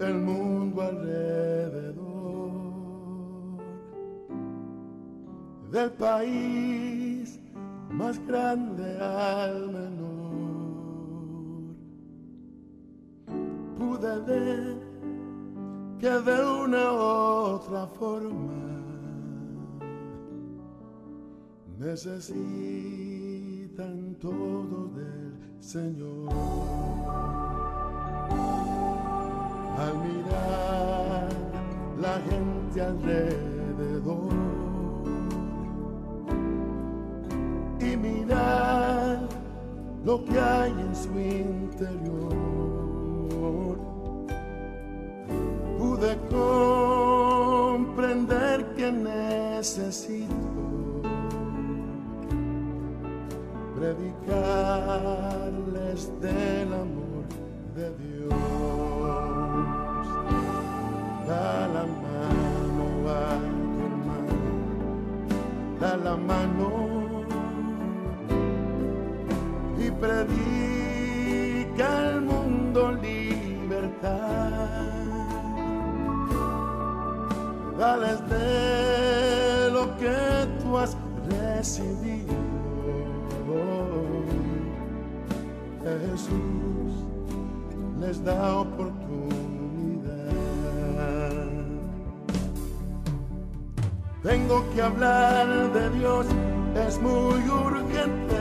el mundo alrededor del país más grande al menor. Pude ver que de una u otra forma necesitan todo del Señor. Al mirar la gente alrededor y mirar lo que hay en su interior, pude comprender que necesito predicarles del amor de Dios. Da la mano y predica al mundo libertad. Dales de lo que tú has recibido. Jesús les da oportunidad. Tengo que hablar de Dios, es muy urgente.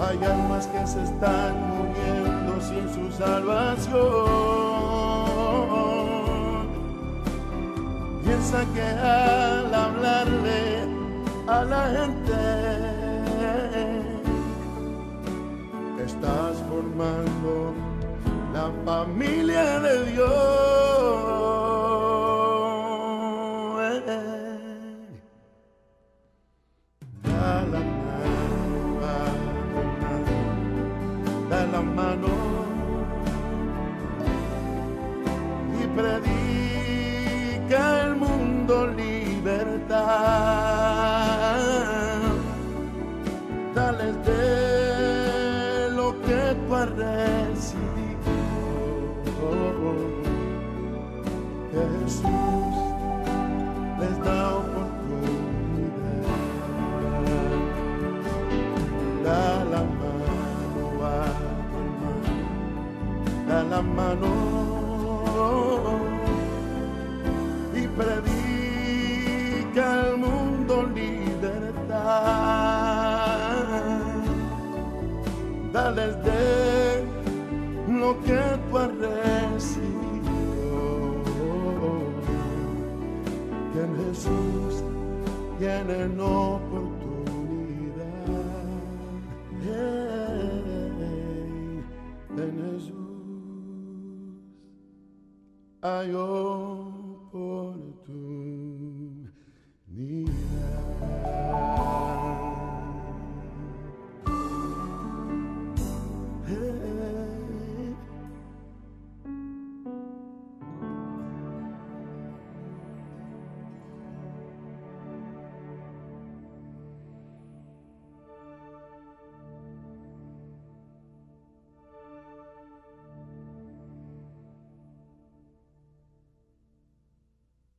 Hay almas que se están muriendo sin su salvación. Piensa que al hablarle a la gente estás formando la familia de Dios. Predica al mundo libertad. Dales de lo que tú has recibido. Jesús les da oportunidad. Da la mano a tu hermano, la mano Jesús tienen oportunidad. Hey, en Jesús hay oportunidad.